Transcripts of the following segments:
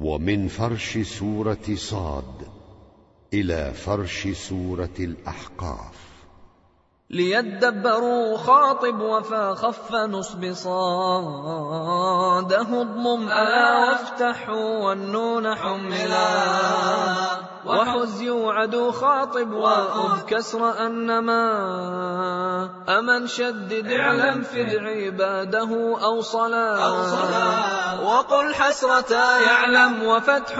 ومن فرش سورة صاد إلى فرش سورة الأحقاف. ليدبروا خاطب وفا خف نصب صاده اضمم ألا وافتحوا والنون حملا وحز يوعد خاطب وأذ كسر أنما أمن شدد اعلم فد عباده أو صلا وقل حسرتا يعلم وفتح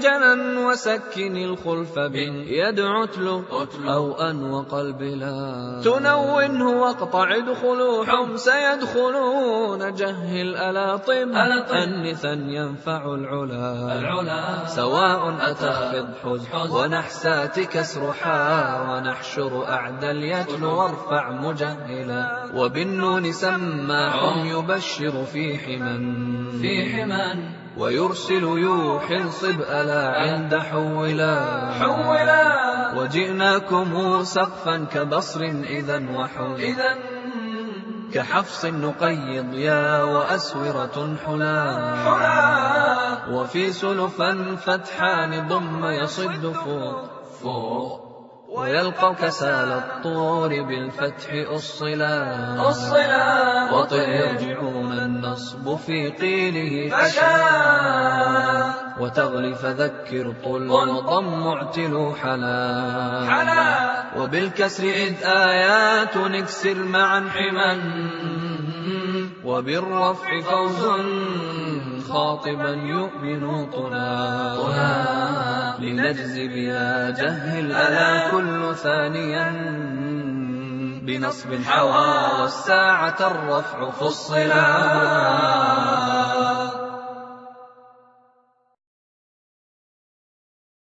جنا وسكن الخلف بن يدعو اتلو أو أن وقلب لا تنونه واقطع ادخلوا حمس يدخلون جهل ألا طب أنثا ينفع العلا. سواء أتى حز ونحسات كسر حا ونحشر أعدى اليتل وارفع مجهلا. وبالنون سماح يبشر في حما في حما ويرسل يوحي صب ألا عند حولا. حولا. وجئناكم سقفا كبصر إذا وحولا إذا كحفص نقيض يا وأسورة حلا. حلا. وفي سلفا فتحان ضم يصد فوق. فوق. ويلقى كسال الطور بالفتح أصلا. أصلا. وطئ النصب في قيله فشا وتغلي فذكر طل والضم اعتلوا حلا. حلا. وبالكسر إذ آيات نكسر معا حما. وبالرفع فوز خاطبا يؤمن طنا طنا لنجزي بها جهل ألا. كل ثانيا. بنصب حوى والساعة الرفع فصلا.